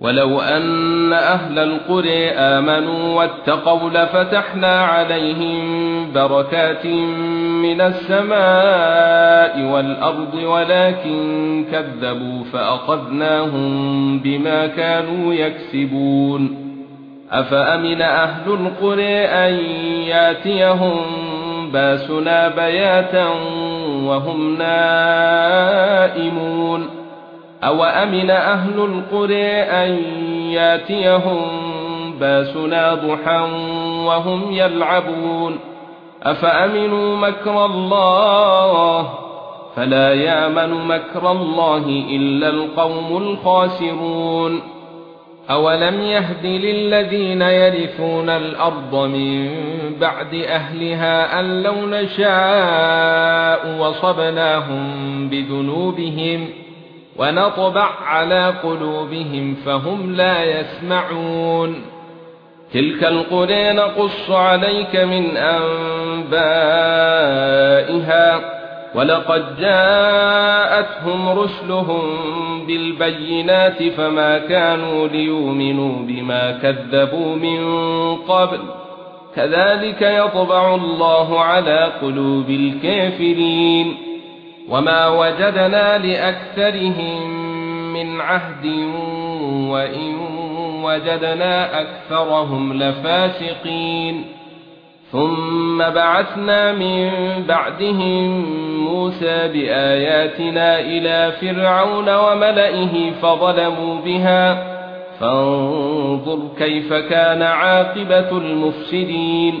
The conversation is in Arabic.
ولو أن أهل القرى آمنوا واتقوا لفتحنا عليهم بركات من السماء والأرض ولكن كذبوا فأخذناهم بما كانوا يكسبون. أفأمن أهل القرى أن ياتيهم باسنا بياتا وهم نائمون؟ أو امن أهل القرى ان ياتيهم باسنا ضحى وهم يلعبون افامنوا مكر الله فلا يامن مكر الله الا القوم الخاسرون اولم يهد للذين يرثون الأرض من بعد اهلها ان لو نشاء وصبناهم بذنوبهم ونطبع على قلوبهم فهم لا يسمعون. تلك القرى نقص عليك من أنبائها ولقد جاءتهم رسلهم بالبينات فما كانوا ليؤمنوا بما كذبوا من قبل. كذلك يطبع الله على قلوب الكافرين. وما وجدنا لاكثرهم من عهد وان وجدنا اكثرهم لفاسقين ثم بعثنا من بعدهم موسى باياتنا إلى فرعون وملئه فظلموا بها فانظر كيف كان عاقبه المفسدين